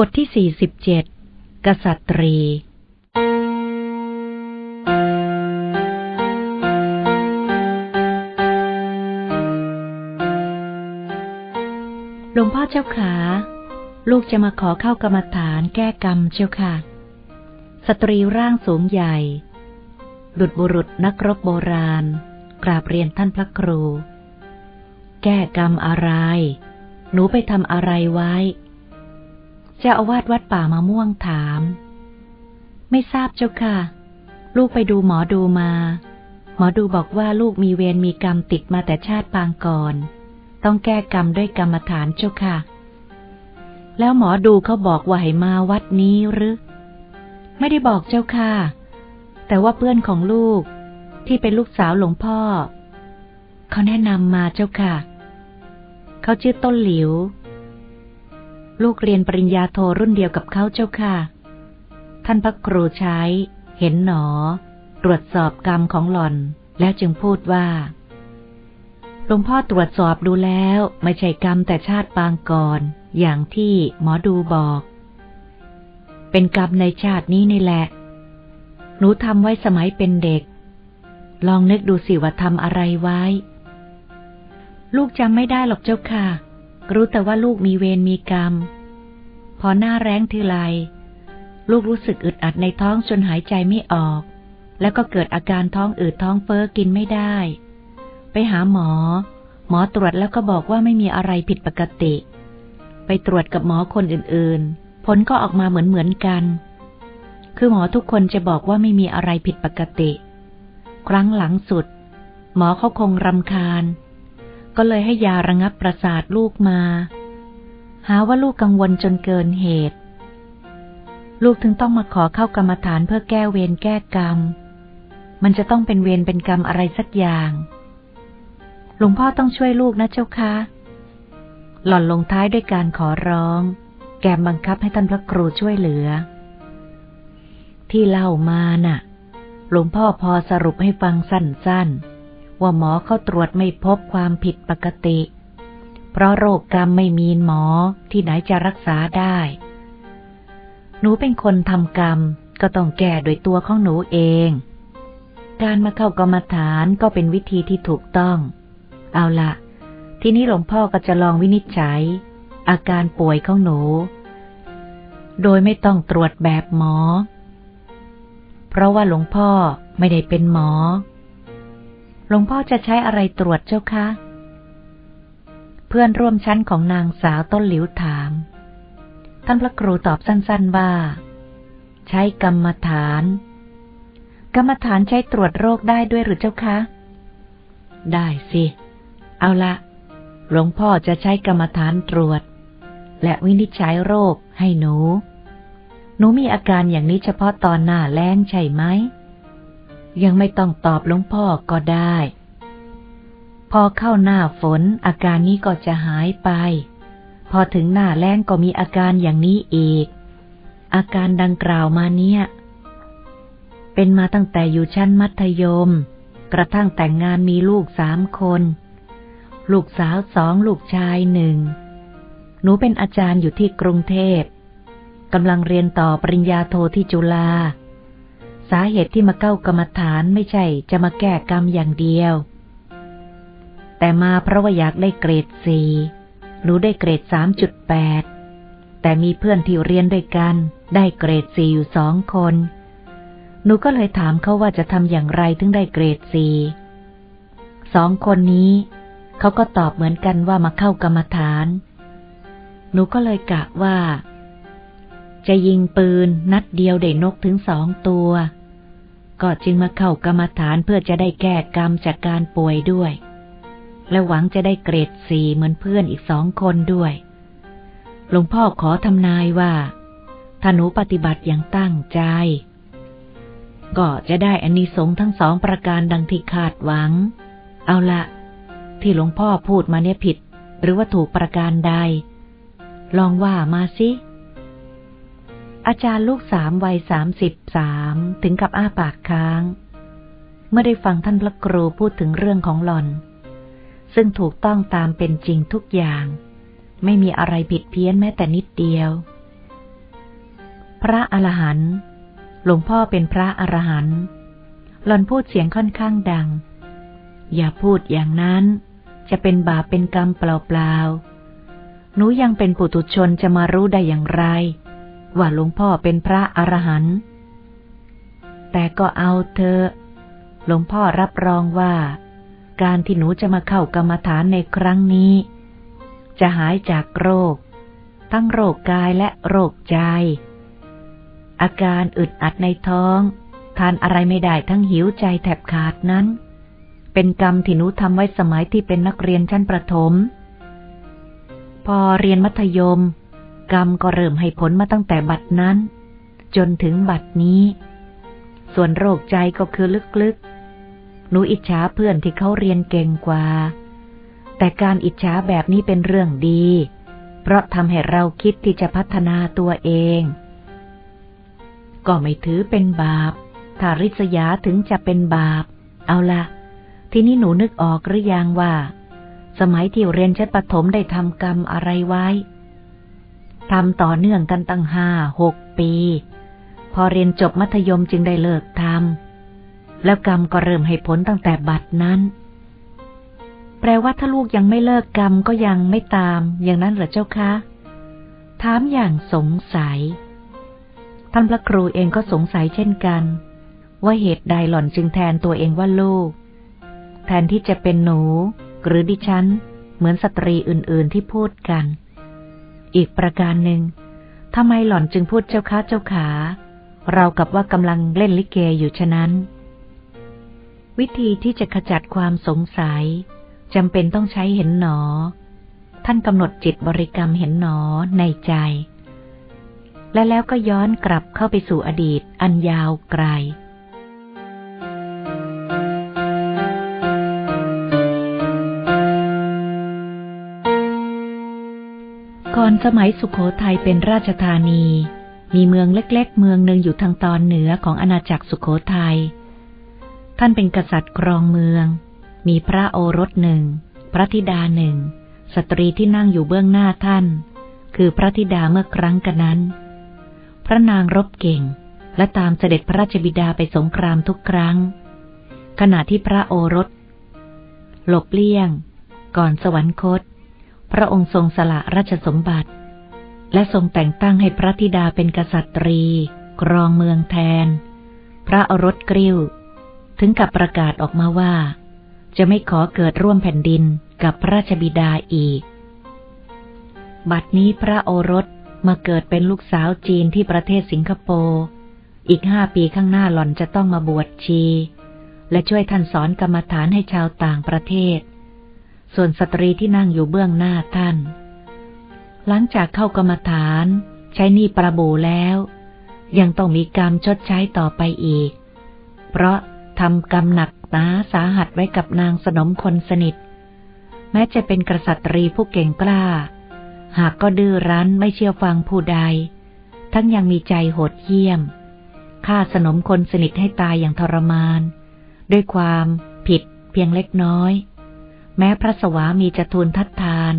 บทที่สี่สิบเจ็ดกษัตรี หลวงพ่อเจ้าขา ลูกจะมาขอเข้ากรรมฐานแก้กรรมเจ้าค่ะ สตรีร่างสูงใหญ่ ดุดบุรุษนักรบโบราณ กราบเรียนท่านพระครู แก้กรรมอะไร หนูไปทำอะไรไว้ เจ้าอาวาสวัดป่ามะม่วงถาม ไม่ทราบเจ้าค่ะ ลูกไปดูหมอดูมา หมอดูบอกว่าลูกมีเวรมีกรรมติดมาแต่ชาติปางก่อน ต้องแก้กรรมด้วยกรรมฐานเจ้าค่ะ แล้วหมอดูเขาบอกว่าให้มาวัดนี้หรือ ไม่ได้บอกเจ้าค่ะ แต่ว่าเพื่อนของลูกที่เป็นลูกสาวหลวงพ่อ เขาแนะนำมาเจ้าค่ะ เขาชื่อต้นหลิว ลูกเรียนปริญญาโทรุ่นเดียวกับเขาเจ้าค่ะ ท่านพระครูใช้ เห็นหนอ ตรวจสอบกรรมของหล่อน แล้วจึงพูดว่าหลวงพ่อตรวจสอบดูแล้วไม่ใช่กรรมแต่ชาติปางก่อน อย่างที่หมอดูบอก เป็นกรรมในชาตินี้นี่แหละ หนูทำไว้สมัยเป็นเด็ก ลองนึกดูสิว่าทำอะไรไว้ ลูกจำไม่ได้หรอกเจ้าค่ะ รู้แต่ว่าลูกมีเวรมีกรรม พอหน้าแรงทีไรลูกรู้สึกอึดอัดในท้องจนหายใจไม่ออก แล้วก็เกิดอาการท้องอืดท้องเฟ้อกินไม่ได้ ไปหาหมอ หมอตรวจแล้วก็บอกว่าไม่มีอะไรผิดปกติ ไปตรวจกับหมอคนอื่นๆ ผลก็ออกมาเหมือนเหมือนกัน คือหมอทุกคนจะบอกว่าไม่มีอะไรผิดปกติ ครั้งหลังสุด หมอเขาคงรำคาญ ก็เลยให้ยาระงับประสาทลูกมา หาว่าลูกกังวลจนเกินเหตุ ลูกถึงต้องมาขอเข้ากรรมฐานเพื่อแก้เวรแก้กรรม มันจะต้องเป็นเวรเป็นกรรมอะไรสักอย่าง หลวงพ่อต้องช่วยลูกนะเจ้าคะหล่อนลงท้ายด้วยการขอร้อง แกมบังคับให้ท่านพระครูช่วยเหลือ ที่เล่ามาน่ะ หลวงพ่อพอสรุปให้ฟังสั้นๆ ว่าหมอเขาตรวจไม่พบความผิดปกติ เพราะโรคกรรมไม่มีหมอที่ไหนจะรักษาได้ หนูเป็นคนทำกรรมก็ต้องแก้โดยตัวของหนูเอง การมาเข้ากรรมฐานก็เป็นวิธีที่ถูกต้อง เอาละทีนี้หลวงพ่อก็จะลองวินิจฉัย อาการป่วยของหนู โดยไม่ต้องตรวจแบบหมอ เพราะว่าหลวงพ่อไม่ได้เป็นหมอ หลวงพ่อจะใช้อะไรตรวจเจ้าคะ เพื่อนร่วมชั้นของนางสาวต้นหลิวถาม ท่านพระครูตอบสั้นๆว่า ใช้กรรมฐาน กรรมฐานใช้ตรวจโรคได้ด้วยหรือเจ้าคะ ได้สิ เอาละหลวงพ่อจะใช้กรรมฐานตรวจ และวินิจฉัยโรคให้หนู หนูมีอาการอย่างนี้เฉพาะตอนหน้าแล้งใช่ไหม ยังไม่ต้องตอบหลวงพ่อก็ได้ พอเข้าหน้าฝนอาการนี้ก็จะหายไป พอถึงหน้าแล้งก็มีอาการอย่างนี้อีก อาการดังกล่าวมาเนี่ย เป็นมาตั้งแต่อยู่ชั้นมัธยม กระทั่งแต่งงานมีลูกสามคน ลูกสาวสองลูกชายหนึ่ง หนูเป็นอาจารย์อยู่ที่กรุงเทพกำลังเรียนต่อปริญญาโทที่จุฬา สาเหตุที่มาเก้ากรรมฐานไม่ใช่จะมาแก้กรรมอย่างเดียว แต่มาเพราะว่าอยากได้เกรดสี่หนูได้เกรดสามจุดแปดแต่มีเพื่อนที่เรียนด้วยกัน ได้เกรดสี่อยู่สองคน หนูก็เลยถามเขาว่าจะทำอย่างไรถึงได้เกรดสี่สองคนนี้ เขาก็ตอบเหมือนกันว่ามาเข้ากรรมฐาน หนูก็เลยกะว่าจะยิงปืนนัดเดียวได้นกถึงสองตัว ก็จึงมาเข้ากรรมฐานเพื่อจะได้แก้กรรมจากการป่วยด้วย และหวังจะได้เกรดสี่เหมือนเพื่อนอีกสองคนด้วย หลวงพ่อขอทำนายว่าถ้าหนูปฏิบัติอย่างตั้งใจ ก็จะได้อนนิสงส์ทั้งสองประการดังที่คาดหวัง เอาละที่หลวงพ่อพูดมาเนี่ยผิด หรือว่าถูกประการใด ลองว่ามาสิ อาจารย์ลูกสามวัยสามสิบสามถึงกับอ้าปากค้าง เมื่อได้ฟังท่านพระครูพูดถึงเรื่องของหลอน ซึ่งถูกต้องตามเป็นจริงทุกอย่าง ไม่มีอะไรผิดเพี้ยนแม้แต่นิดเดียว พระอรหันต์หลวงพ่อเป็นพระอรหันต์หลอนพูดเสียงค่อนข้างดัง อย่าพูดอย่างนั้น จะเป็นบาปเป็นกรรมเปล่าๆหนูยังเป็นปุถุชนจะมารู้ได้อย่างไร ว่าหลวงพ่อเป็นพระอรหันต์แต่ก็เอาเธอหลวงพ่อรับรองว่า การที่หนูจะมาเข้ากรรมฐานในครั้งนี้ จะหายจากโรค ทั้งโรคกายและโรคใจ อาการอึดอัดในท้อง ทานอะไรไม่ได้ทั้งหิวใจแทบขาดนั้น เป็นกรรมที่หนูทำไว้สมัยที่เป็นนักเรียนชั้นประถม พอเรียนมัธยม กรรมก็เริ่มให้ผลมาตั้งแต่บัดนั้น จนถึงบัดนี้ ส่วนโรคใจก็คือลึกๆ หนูอิจฉาเพื่อนที่เขาเรียนเก่งกว่า แต่การอิจฉาแบบนี้เป็นเรื่องดี เพราะทำให้เราคิดที่จะพัฒนาตัวเอง ก็ไม่ถือเป็นบาป ถ้าริษยาถึงจะเป็นบาป เอาละทีนี้หนูนึกออกหรือยังว่า สมัยที่เรียนชั้นประถมได้ทำกรรมอะไรไว้ ทำต่อเนื่องกันตั้งห้าหกปี พอเรียนจบมัธยมจึงได้เลิกทำแล้วกรรมก็เริ่มให้ผลตั้งแต่บัดนั้น แปลว่าถ้าลูกยังไม่เลิกกรรมก็ยังไม่ตาม อย่างนั้นเหรอเจ้าคะ ถามอย่างสงสัย ท่านพระครูเองก็สงสัยเช่นกัน ว่าเหตุใดหล่อนจึงแทนตัวเองว่าลูก แทนที่จะเป็นหนู หรือดิฉัน เหมือนสตรีอื่นๆที่พูดกัน อีกประการหนึ่งทำไมหล่อนจึงพูดเจ้าค้าเจ้าขา เรากับว่ากำลังเล่นลิเกอยู่ฉะนั้น วิธีที่จะขจัดความสงสัยจำเป็นต้องใช้เห็นหนอ ท่านกำหนดจิตบริกรรมเห็นหนอในใจ และแล้วก็ย้อนกลับเข้าไปสู่อดีตอันยาวไกล อนสมัยสุขโขทัยเป็นราชธานี มีเมืองเล็ก ๆ เมืองหนึ่งอยู่ทางตอนเหนือของอาณาจักรสุขโขทัย ท่านเป็นกษัตริย์ครองเมือง มีพระโอรสหนึ่ง พระธิดาหนึ่ง สตรีที่นั่งอยู่เบื้องหน้าท่าน คือพระธิดาเมื่อครั้งกันนั้น พระนางรบเก่ง และตามเสด็จพระราชบิดาไปสงครามทุกครั้ง ขณะที่พระโอรส หลบเลี่ยง ก่อนสวรรคต พระองค์ทรงสละราชสมบัติ และทรงแต่งตั้งให้พระธิดาเป็นกษัตรีครองเมืองแทน พระอรสกริ้ว ถึงกับประกาศออกมาว่า จะไม่ขอเกิดร่วมแผ่นดินกับพระราชบิดาอีก บัดนี้พระโอรสมาเกิดเป็นลูกสาวจีนที่ประเทศสิงคโปร์ อีกห้าปีข้างหน้าหล่อนจะต้องมาบวชชี และช่วยท่านสอนกรรมฐานให้ชาวต่างประเทศ ส่วนสตรีที่นั่งอยู่เบื้องหน้าท่าน หลังจากเข้ากรรมฐาน ใช้หนี้ประบูแล้ว ยังต้องมีกรรมชดใช้ต่อไปอีก เพราะทำกรรมหนักหนาสาหัสไว้กับนางสนมคนสนิท แม้จะเป็นกษัตรีผู้เก่งกล้า หากก็ดื้อรั้นไม่เชื่อฟังผู้ใด ทั้งยังมีใจโหดเหี้ยมฆ่าสนมคนสนิทให้ตายอย่างทรมาน ด้วยความผิดเพียงเล็กน้อย แม้พระสวามีจะทูลทัดทาน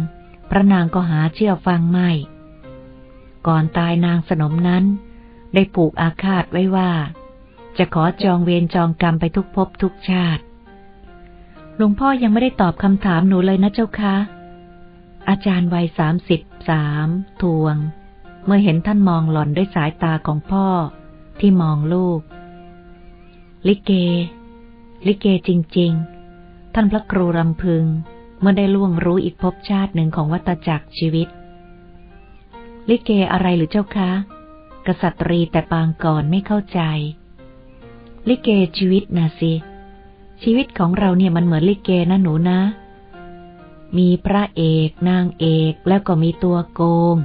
พระนางก็หาเชื่อฟังไม่ ก่อนตายนางสนมนั้น ได้ผูกอาฆาตไว้ว่า จะขอจองเวรจองกรรมไปทุกภพทุกชาติ หลวงพ่อยังไม่ได้ตอบคำถามหนูเลยนะเจ้าคะ อาจารย์วัยสามสิบสามทวง เมื่อเห็นท่านมองหล่อนด้วยสายตาของพ่อที่มองลูก ลิเก ลิเกจริง ๆ ท่านพระครูรำพึง เมื่อได้ล่วงรู้อีกภพชาติหนึ่งของวัตจักรชีวิต ลิเกอะไรหรือเจ้าคะ กษัตรีแต่ปางก่อนไม่เข้าใจ ลิเกชีวิตนะสิ ชีวิตของเราเนี่ยมันเหมือนลิเกนะหนูนะ มีพระเอกนางเอกแล้วก็มีตัวโกง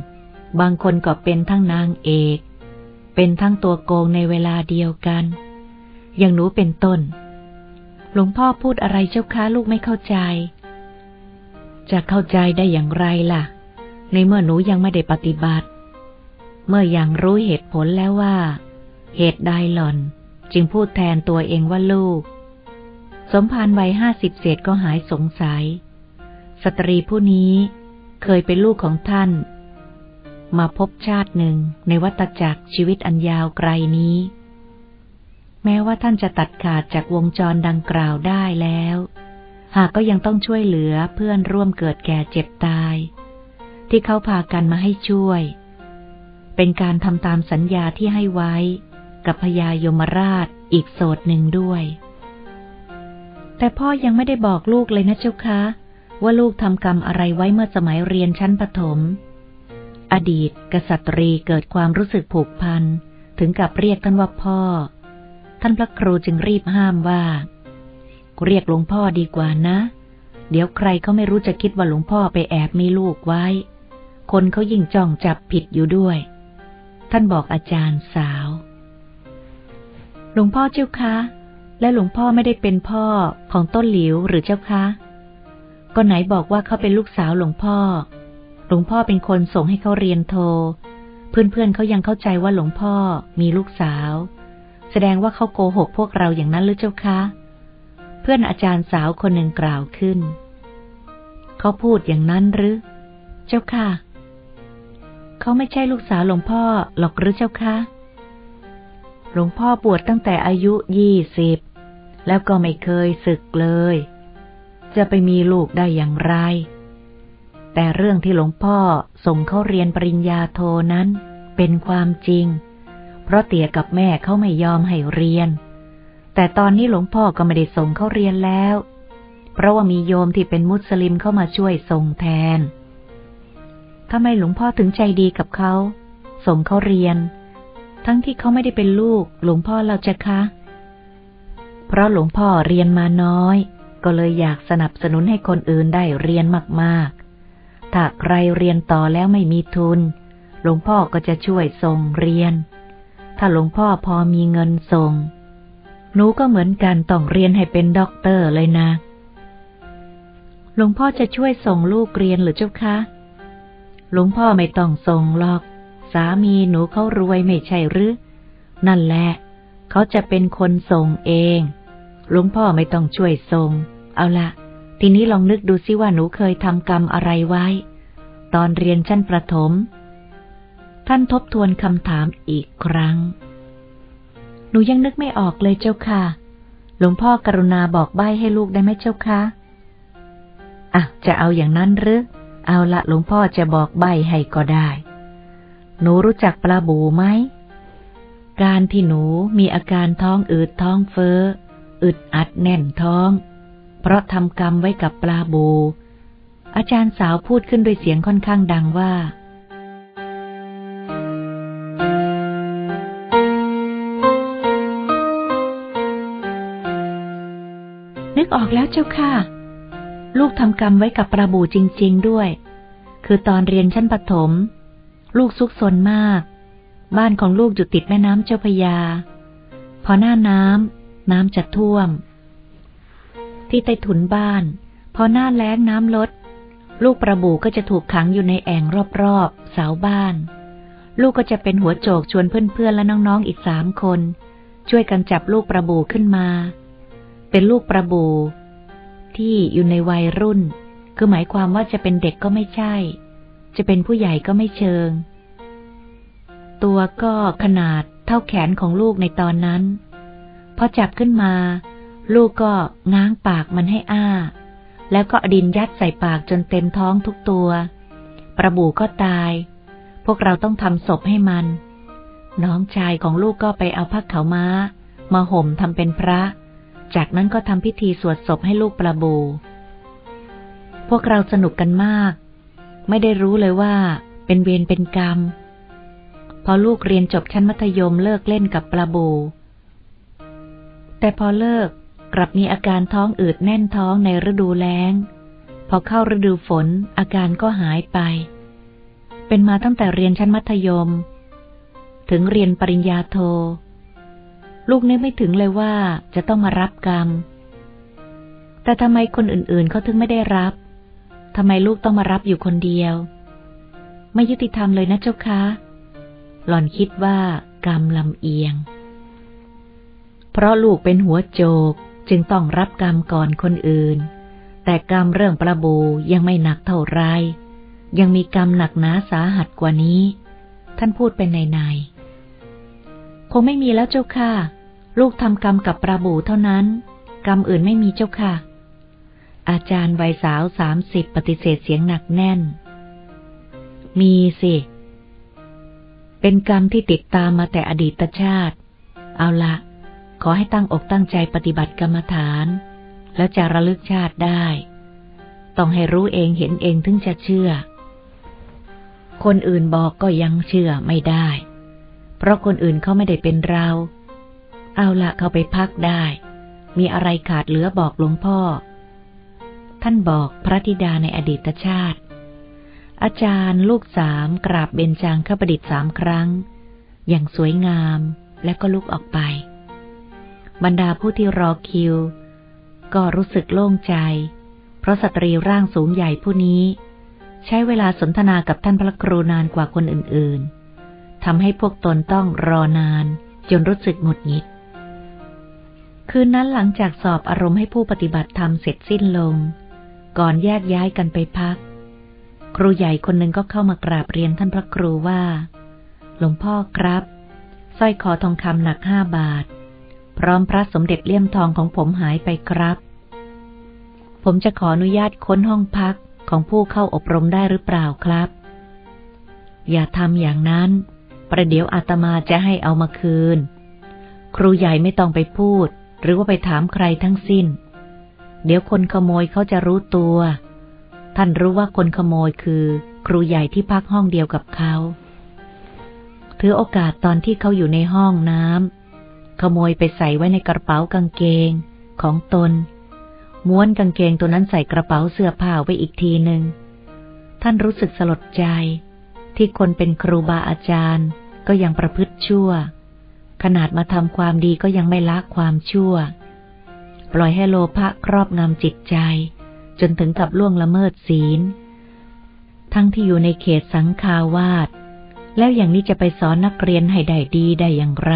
บางคนก็เป็นทั้งนางเอก เป็นทั้งตัวโกงในเวลาเดียวกัน อย่างหนูเป็นต้น หลวงพ่อพูดอะไรเจ้าค้าลูกไม่เข้าใจ จะเข้าใจได้อย่างไรล่ะ ในเมื่อหนูยังไม่ได้ปฏิบัติ เมื่ออยังรู้เหตุผลแล้วว่า เหตุใดหล่อน จึงพูดแทนตัวเองว่าลูก สมภารวัยห้าสิบเศษก็หายสงสัย สตรีผู้นี้เคยเป็นลูกของท่าน มาพบชาติหนึ่งในวัตจักรชีวิตอันยาวไกลนี้ แม้ว่าท่านจะตัดขาดจากวงจรดังกล่าวได้แล้ว หากก็ยังต้องช่วยเหลือเพื่อนร่วมเกิดแก่เจ็บตาย ที่เขาพากันมาให้ช่วย เป็นการทำตามสัญญาที่ให้ไว้ กับพญายมราชอีกโสดหนึ่งด้วย แต่พ่อยังไม่ได้บอกลูกเลยนะเจ้าคะ ว่าลูกทำกรรมอะไรไว้เมื่อสมัยเรียนชั้นประถม อดีต กษัตรีเกิดความรู้สึกผูกพัน ถึงกับเรียกท่านว่าพ่อ ท่านพระครูจึงรีบห้ามว่า เรียกหลวงพ่อดีกว่านะ เดี๋ยวใครเขาไม่รู้จะคิดว่าหลวงพ่อไปแอบมีลูกไว้ คนเขายิ่งจ้องจับผิดอยู่ด้วย ท่านบอกอาจารย์สาว หลวงพ่อเจ้าคะ และหลวงพ่อไม่ได้เป็นพ่อของต้นหลิวหรือเจ้าคะ ก็ไหนบอกว่าเขาเป็นลูกสาวหลวงพ่อ หลวงพ่อเป็นคนส่งให้เขาเรียนโท เพื่อนๆเขายังเข้าใจว่าหลวงพ่อมีลูกสาว แสดงว่าเขาโกหกพวกเราอย่างนั้นหรือเจ้าคะ เพื่อนอาจารย์สาวคนหนึ่งกล่าวขึ้น เขาพูดอย่างนั้นหรือ เจ้าค่ะ เขาไม่ใช่ลูกสาวหลวงพ่อหรอกหรือเจ้าคะหลวงพ่อบวชตั้งแต่อายุยี่สิบแล้วก็ไม่เคยศึกเลย จะไปมีลูกได้อย่างไร แต่เรื่องที่หลวงพ่อส่งเขาเรียนปริญญาโทนั้นเป็นความจริง ราะเตี่ยกับแม่เขาไม่ยอมให้เรียน แต่ตอนนี้หลวงพ่อก็ไม่ได้ส่งเขาเรียนแล้ว เพราะว่ามีโยมที่เป็นมุสลิมเข้ามาช่วยส่งแทนทำไมหลวงพ่อถึงใจดีกับเขาส่งเขาเรียน ทั้งที่เขาไม่ได้เป็นลูก หลวงพ่อเราจะคะ เพราะหลวงพ่อเรียนมาน้อย ก็เลยอยากสนับสนุนให้คนอื่นได้เรียนมากๆ ถ้าใครเรียนต่อแล้วไม่มีทุน หลวงพ่อก็จะช่วยส่งเรียน ถ้าหลวงพ่อพอมีเงินส่ง หนูก็เหมือนกันต้องเรียนให้เป็นด็อกเตอร์เลยนะ หลวงพ่อจะช่วยส่งลูกเรียนหรือเจ้าคะ หลวงพ่อไม่ต้องส่งหรอก สามีหนูเขารวยไม่ใช่หรือ นั่นแหละ เขาจะเป็นคนส่งเอง หลวงพ่อไม่ต้องช่วยส่ง เอาละทีนี้ลองนึกดูซิว่าหนูเคยทำกรรมอะไรไว้ ตอนเรียนชั้นประถม ท่านทบทวนคำถามอีกครั้ง หนูยังนึกไม่ออกเลยเจ้าค่ะ หลวงพ่อกรุณาบอกใบ้ให้ลูกได้ไหมเจ้าค่ะอะจะเอาอย่างนั้นหรือ เอาละหลวงพ่อจะบอกใบ้ให้ก็ได้ หนูรู้จักปลาบูไหม การที่หนูมีอาการท้องอืดท้องเฟอ้อ อึดอัดแน่นท้อง เพราะทำกรรมไว้กับปลาบู อาจารย์สาวพูดขึ้นด้วยเสียงค่อนข้างดังว่า นึกออกแล้วเจ้าค่ะ ลูกทำกรรมไว้กับปลาบูจริง ๆด้วย คือตอนเรียนชั้นปถม ลูกซุกซนมาก บ้านของลูกอยู่ติดแม่น้ำเจ้าพยา พอหน้าน้ำน้ำจะท่วม ที่ใต้ถุนบ้าน พอหน้าแล้งน้ำลด ลูกประบูก็จะถูกขังอยู่ในแอ่งรอบๆเสาบ้าน ลูกก็จะเป็นหัวโจกชวนเพื่อนๆและน้องๆอีกสามคน ช่วยกันจับลูกประบูขึ้นมา เป็นลูกประบู ที่อยู่ในวัยรุ่น คือหมายความว่าจะเป็นเด็กก็ไม่ใช่ จะเป็นผู้ใหญ่ก็ไม่เชิง ตัวก็ขนาดเท่าแขนของลูกในตอนนั้นพอจับขึ้นมา ลูกก็ง้างปากมันให้อ้า แล้วก็ดินยัดใส่ปากจนเต็มท้องทุกตัว ประบูก็ตาย พวกเราต้องทำศพให้มัน น้องชายของลูกก็ไปเอาผ้าขาวม้า มาห่มทำเป็นพระ จากนั้นก็ทำพิธีสวดศพให้ลูกประบู พวกเราสนุกกันมาก ไม่ได้รู้เลยว่า เป็นเวรเป็นกรรม พอลูกเรียนจบชั้นมัธยมเลิกเล่นกับปลาบู แต่พอเลิกกลับมีอาการท้องอืดแน่นท้องในฤดูแล้ง พอเข้าฤดูฝนอาการก็หายไป เป็นมาตั้งแต่เรียนชั้นมัธยม ถึงเรียนปริญญาโท ลูกนึกไม่ถึงเลยว่าจะต้องมารับกรรม แต่ทำไมคนอื่นๆเขาถึงไม่ได้รับทำไมลูกต้องมารับอยู่คนเดียว ไม่ยุติธรรมเลยนะเจ้าคะ หล่อนคิดว่ากรรมลำเอียง เพราะลูกเป็นหัวโจกจึงต้องรับกรรมก่อนคนอื่น แต่กรรมเรื่องประบูยังไม่หนักเท่าไร ยังมีกรรมหนักหนาสาหัสกว่านี้ ท่านพูดเป็นในใน คงไม่มีแล้วเจ้าค่ะ ลูกทำกรรมกับปราบูเท่านั้น กรรมอื่นไม่มีเจ้าค่ะ อาจารย์วัยสาวสามสิบปฏิเสธเสียงหนักแน่น มีสิ เป็นกรรมที่ติดตามมาแต่อดีตชาติ เอาละขอให้ตั้งอกตั้งใจปฏิบัติกรรมฐาน แล้วจะระลึกชาติได้ ต้องให้รู้เองเห็นเองถึงจะเชื่อ คนอื่นบอกก็ยังเชื่อไม่ได้ เพราะคนอื่นเขาไม่ได้เป็นเรา เอาละเขาไปพักได้ มีอะไรขาดเหลือบอกหลวงพ่อ ท่านบอกพระธิดาในอดีตชาติ อาจารย์ลูกสามกราบเบญจางขประดิษฐ์สามครั้ง อย่างสวยงามและก็ลุกออกไป บรรดาผู้ที่รอคิว ก็รู้สึกโล่งใจ เพราะสตรีร่างสูงใหญ่ผู้นี้ ใช้เวลาสนทนากับท่านพระครูนานกว่าคนอื่นๆ ทำให้พวกตนต้องรอนาน จนรู้สึกหงุดหงิด คืนนั้นหลังจากสอบอารมณ์ให้ผู้ปฏิบัติธรรมเสร็จสิ้นลง ก่อนแยกย้ายกันไปพัก ครูใหญ่คนหนึ่งก็เข้ามากราบเรียนท่านพระครูว่า หลวงพ่อครับสร้อยคอทองคำหนักห้าบาท พร้อมพระสมเด็จเลี่ยมทองของผมหายไปครับ ผมจะขออนุญาตค้นห้องพักของผู้เข้าอบรมได้หรือเปล่าครับ อย่าทำอย่างนั้น ประเดี๋ยวอาตมาจะให้เอามาคืน ครูใหญ่ไม่ต้องไปพูด หรือว่าไปถามใครทั้งสิ้น เดี๋ยวคนขโมยเขาจะรู้ตัว ท่านรู้ว่าคนขโมยคือ ครูใหญ่ที่พักห้องเดียวกับเขาถือโอกาสตอนที่เขาอยู่ในห้องน้ำขโมยไปใส่ไว้ในกระเป๋ากางเกงของตน ม้วนกางเกงตัวนั้นใส่กระเป๋าเสื้อผ้าไว้อีกทีหนึ่งท่านรู้สึกสลดใจที่คนเป็นครูบาอาจารย์ ก็ยังประพฤติชั่ว ขนาดมาทำความดีก็ยังไม่ละความชั่ว ปล่อยให้โลภะครอบงำจิตใจ จนถึงกับล่วงละเมิดศีล ทั้งที่อยู่ในเขตสังคาวาสแล้วอย่างนี้จะไปสอนนักเรียนให้ได้ดีได้อย่างไร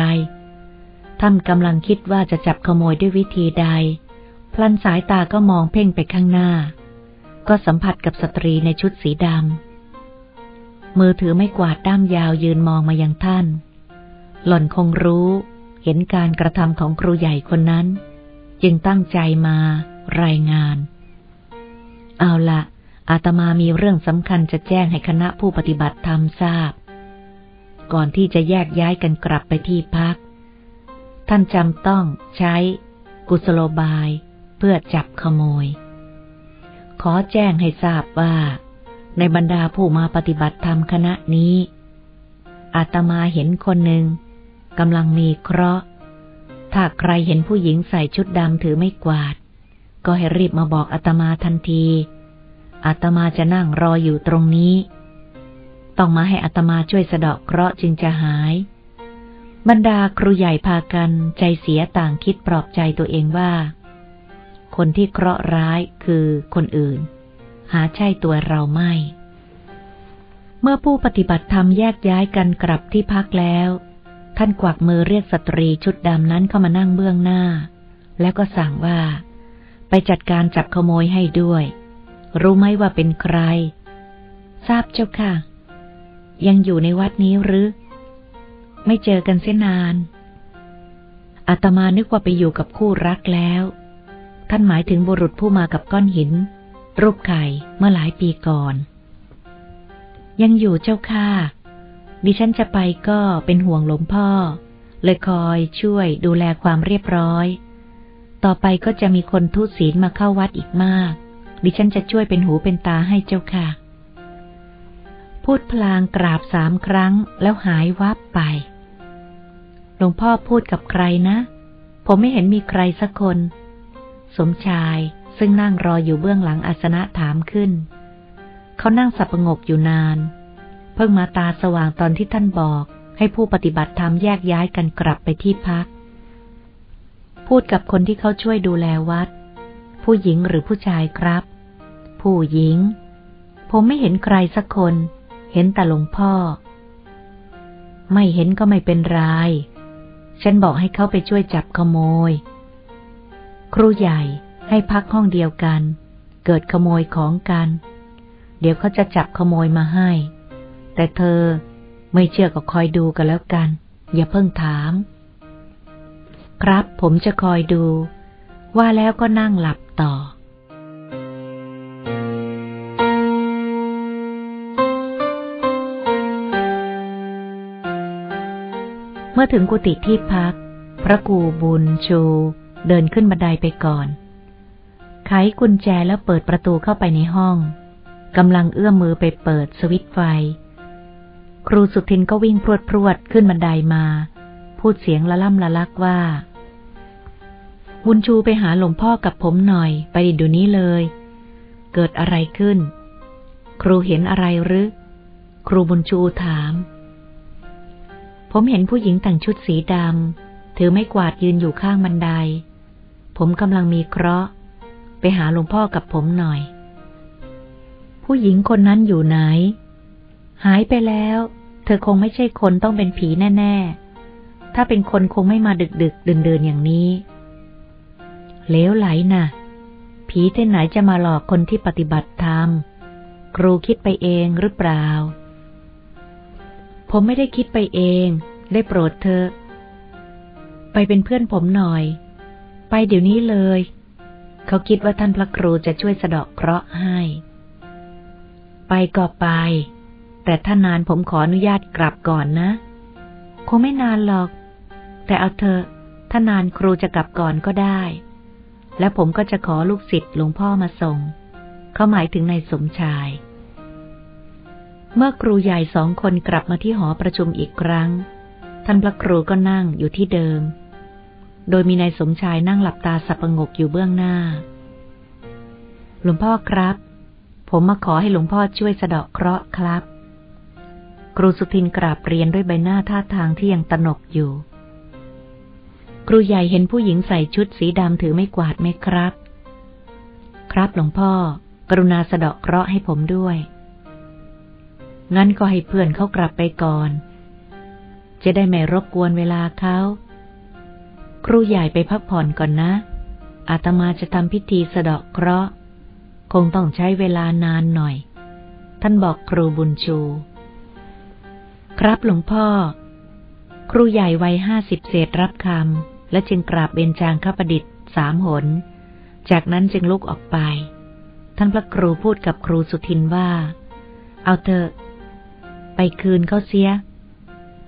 ท่านกำลังคิดว่าจะจับขโมยด้วยวิธีใด พลันสายตาก็มองเพ่งไปข้างหน้า ก็สัมผัสกับสตรีในชุดสีดำ มือถือไม่กวาดด้ามยาวยืนมองมายังท่าน หล่อนคงรู้ เห็นการกระทำของครูใหญ่คนนั้น จึงตั้งใจมารายงาน เอาละอาตมามีเรื่องสำคัญจะแจ้งให้คณะผู้ปฏิบัติธรรมทราบ ก่อนที่จะแยกย้ายกันกลับไปที่พัก ท่านจำต้องใช้ กุศโลบาย เพื่อจับขโมย ขอแจ้งให้ทราบว่า ในบรรดาผู้มาปฏิบัติธรรมคณะนี้ อาตมาเห็นคนหนึ่งกำลังมีเคราะห์ ถ้าใครเห็นผู้หญิงใส่ชุดดำถือไม่กวาด ก็ให้รีบมาบอกอาตมาทันที อาตมาจะนั่งรออยู่ตรงนี้ ต้องมาให้อาตมาช่วยสะเดาะเคราะห์จึงจะหาย บรรดาครูใหญ่พากันใจเสียต่างคิดปลอบใจตัวเองว่า คนที่เคราะห์ร้ายคือคนอื่น หาใช่ตัวเราไม่ เมื่อผู้ปฏิบัติธรรมแยกย้ายกันกลับที่พักแล้ว ท่านกวักมือเรียกสตรีชุดดำนั้นเข้ามานั่งเบื้องหน้า แล้วก็สั่งว่า ไปจัดการจับขโมยให้ด้วย รู้ไหมว่าเป็นใคร ทราบเจ้าค่ะ ยังอยู่ในวัดนี้หรือ ไม่เจอกันเสียนานอาตมานึกว่าไปอยู่กับคู่รักแล้ว ท่านหมายถึงบุรุษผู้มากับก้อนหิน รูปไข่เมื่อหลายปีก่อน ยังอยู่เจ้าค่ะ ดิฉันจะไปก็เป็นห่วงหลวงพ่อ เลยคอยช่วยดูแลความเรียบร้อย ต่อไปก็จะมีคนทุศีลมาเข้าวัดอีกมาก ดิฉันจะช่วยเป็นหูเป็นตาให้เจ้าค่ะ พูดพลางกราบสามครั้งแล้วหายวับไป หลวงพ่อพูดกับใครนะ ผมไม่เห็นมีใครสักคน สมชาย ซึ่งนั่งรออยู่เบื้องหลังอาสนะถามขึ้น เขานั่งสับประงกอยู่นาน เพิ่งมาตาสว่างตอนที่ท่านบอก ให้ผู้ปฏิบัติธรรมแยกย้ายกันกลับไปที่พัก พูดกับคนที่เขาช่วยดูแลวัด ผู้หญิงหรือผู้ชายครับ ผู้หญิง ผมไม่เห็นใครสักคน เห็นแต่หลวงพ่อ ไม่เห็นก็ไม่เป็นไร ฉันบอกให้เขาไปช่วยจับขโมย ครูใหญ่ ให้พักห้องเดียวกัน เกิดขโมยของกัน เดี๋ยวเขาจะจับขโมยมาให้ แต่เธอไม่เชื่อก็คอยดูกันแล้วกัน อย่าเพิ่งถาม ครับผมจะคอยดู ว่าแล้วก็นั่งหลับต่อเมื่อถึงกุฏิที่พัก พระกูบุญชู เดินขึ้นบันไดไปก่อน ไขกุญแจแล้วเปิดประตูเข้าไปในห้องกำลังเอื้อมมือไปเปิดสวิตไฟ ครูสุทินก็วิ่งพรวดพรวดขึ้นบันไดามา พูดเสียงละล่ำละลักว่าบุญชูไปหาหลวงพ่อกับผมหน่อย ไปดิดูนี้เลย เกิดอะไรขึ้น ครูเห็นอะไรหรือ ครูบุญชูถาม ผมเห็นผู้หญิงแต่งชุดสีดำถือไม้กวาดยืนอยู่ข้างบันได ผมกำลังมีเคราะห์ ไปหาหลวงพ่อกับผมหน่อย ผู้หญิงคนนั้นอยู่ไหน หายไปแล้ว เธอคงไม่ใช่คนต้องเป็นผีแน่ ๆ ถ้าเป็นคนคงไม่มาดึกดึกเดินเดินอย่างนี้เลวไหลนะ่ะ ผีที่ไหนจะมาหลอกคนที่ปฏิบัติธรรม ครูคิดไปเองหรือเปล่า ผมไม่ได้คิดไปเอง ได้โปรดเธอ ไปเป็นเพื่อนผมหน่อย ไปเดี๋ยวนี้เลย เขาคิดว่าท่านพระครูจะช่วยสะดอกเคราะห์ให้ ไปก็ไป แต่ถ้านานผมขออนุญาตกลับก่อนนะ คงไม่นานหรอก แต่เอาเถอะ ถ้านานครูจะกลับก่อนก็ได้ และผมก็จะขอลูกศิษย์หลวงพ่อมาส่ง เขาหมายถึงในสมชาย เมื่อครูใหญ่สองคนกลับมาที่หอประชุมอีกครั้ง ท่านพระครูก็นั่งอยู่ที่เดิม โดยมีนายสมชายนั่งหลับตาสับประงกอยู่เบื้องหน้า หลวงพ่อครับ ผมมาขอให้หลวงพ่อช่วยสะเดาะเคราะห์ครับ ครูสุทินกราบเรียนด้วยใบหน้าท่าทางที่ยังตนกอยู่ ครูใหญ่เห็นผู้หญิงใส่ชุดสีดำถือไม่กวาดไหมครับ ครับหลวงพ่อ กรุณาสะเดาะเคราะห์ให้ผมด้วย งั้นก็ให้เพื่อนเขากลับไปก่อน จะได้ไม่รบกวนเวลาเขา ครูใหญ่ไปพักผ่อนก่อนนะ อาตมาจะทำพิธีสะเดาะเคราะห์ คงต้องใช้เวลานานหน่อย ท่านบอกครูบุญชู ครับหลวงพ่อ ครูใหญ่วัยห้าสิบเศษรับคำและจึงกราบเบญจางข้าประดิษฐ์สามหน จากนั้นจึงลุกออกไป ท่านพระครูพูดกับครูสุทินว่า เอาเถอะ ไปคืนเขาเสีย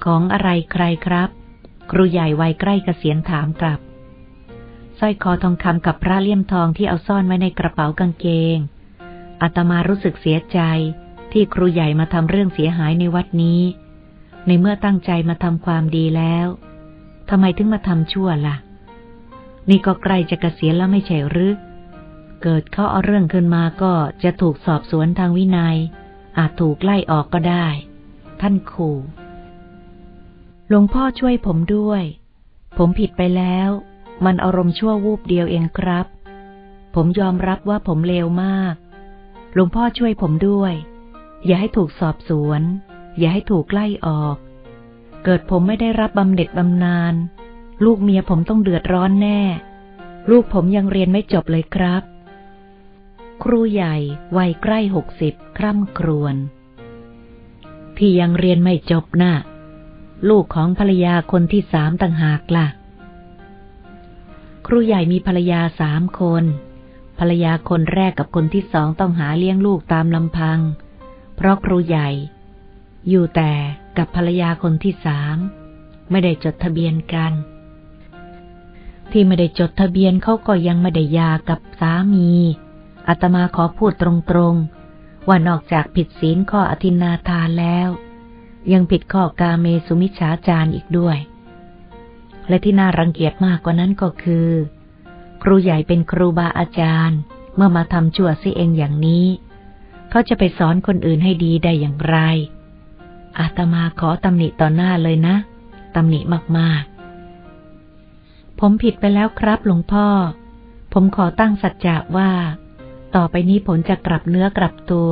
ของอะไรใครครับ ครูใหญ่วัยใกล้เกษียณถามกลับสร้อยคอทองคำกับพระเลี่ยมทองที่เอาซ่อนไว้ในกระเป๋ากางเกงอาตมารู้สึกเสียใจที่ครูใหญ่มาทำเรื่องเสียหายในวัดนี้ ในเมื่อตั้งใจมาทำความดีแล้วทำไมถึงมาทำชั่วละ่ะ นี่ก็ใกล้จะกะเกษียณแล้วไม่ใช่หรือเกิดเขาเอาเรื่องขึ้นมาก็จะถูกสอบสวนทางวินยัย อาจถูกไล่ออกก็ได้ ท่านขู่ หลวงพ่อช่วยผมด้วย ผมผิดไปแล้ว มันอารมณ์ชั่ววูบเดียวเองครับ ผมยอมรับว่าผมเลวมาก หลวงพ่อช่วยผมด้วย อย่าให้ถูกสอบสวน อย่าให้ถูกไล่ออก เกิดผมไม่ได้รับบำเหน็จบำนาญ ลูกเมียผมต้องเดือดร้อนแน่ ลูกผมยังเรียนไม่จบเลยครับ ครูใหญ่วัยใกล้หกสิบคร่ำครวญที่ยังเรียนไม่จบนะ่ะ ลูกของภรรยาคนที่สามต่างหากละ่ะ ครูใหญ่มีภรรยาสามคน ภรรยาคนแรกกับคนที่สองต้องหาเลี้ยงลูกตามลำพัง เพราะครูใหญ่ อยู่แต่กับภรรยาคนที่สามไม่ได้จดทะเบียนกัน ที่ไม่ได้จดทะเบียนเขาก็ยังไม่ได้ยากับสามีอาตมาขอพูดตรงๆว่านอกจากผิดศีลข้ออธินาทานแล้ว ยังผิดข้อกาเมสุมิชฌาจารอีกด้วย และที่น่ารังเกียจมากกว่านั้นก็คือ ครูใหญ่เป็นครูบาอาจารย์ เมื่อมาทำชั่วซิเองอย่างนี้ เขาจะไปสอนคนอื่นให้ดีได้อย่างไร อาตมาขอตำหนิต่อหน้าเลยนะตำหนิมากๆ ผมผิดไปแล้วครับหลวงพ่อ ผมขอตั้งสัจจะว่า ต่อไปนี้ผมจะกลับเนื้อกลับตัว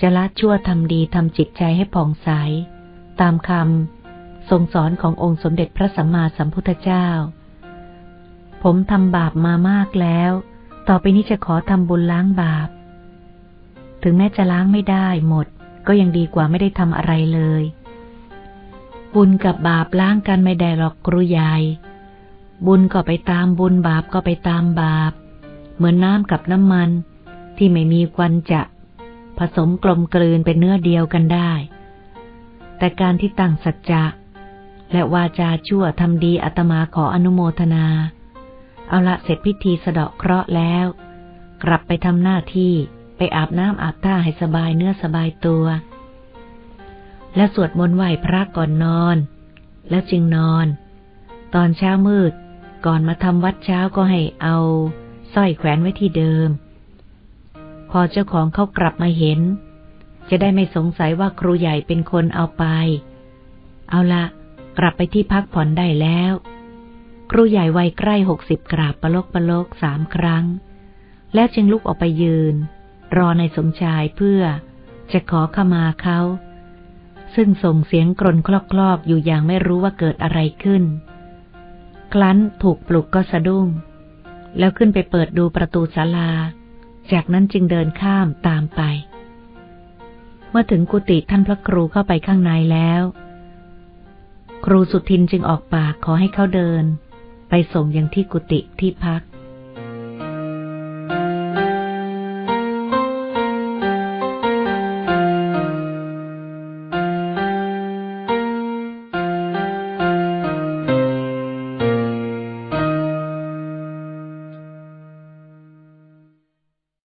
จะละชั่วทำดีทำจิตใจให้ผ่องใส ตามคำทรงสอนขององค์สมเด็จพระสัมมาสัมพุทธเจ้า ผมทำบาปมามากแล้ว ต่อไปนี้จะขอทำบุญล้างบาป ถึงแม้จะล้างไม่ได้หมด ก็ยังดีกว่าไม่ได้ทำอะไรเลย บุญกับบาปล้างกันไม่ได้หรอกครูใหญ่บุญก็ไปตามบุญบาปก็ไปตามบาป เหมือนน้ำกับน้ำมัน ที่ไม่มีควันจะ ผสมกลมกลืนเป็นเนื้อเดียวกันได้ แต่การที่ตั้งสัจจะและวาจาชั่วทำดีอาตมาขออนุโมทนา เอาละเสร็จพิธีสะเดาะเคราะห์แล้ว กลับไปทำหน้าที่ไปอาบน้ำอาบท่าให้สบายเนื้อสบายตัว และสวดมนต์ไหว้พระก่อนนอน แล้วจึงนอน ตอนเช้ามืด ก่อนมาทำวัดเช้าก็ให้เอาสร้อยแขวนไว้ที่เดิม พอเจ้าของเขากลับมาเห็น จะได้ไม่สงสัยว่าครูใหญ่เป็นคนเอาไป เอาละกลับไปที่พักผ่อนได้แล้ว ครูใหญ่วัยใกล้หกสิบกราบประลกประลกสามครั้ง แล้วจึงลุกออกไปยืน รอในสมชายเพื่อจะขอขมาเขา ซึ่งส่งเสียงกรนคลอกๆอยู่อย่างไม่รู้ว่าเกิดอะไรขึ้น คลั้นถูกปลุกก็สะดุ้ง แล้วขึ้นไปเปิดดูประตูศาลา จากนั้นจึงเดินข้ามตามไป เมื่อถึงกุฏิท่านพระครูเข้าไปข้างในแล้ว ครูสุทินจึงออกปากขอให้เขาเดิน ไปส่งยังที่กุฏิที่พัก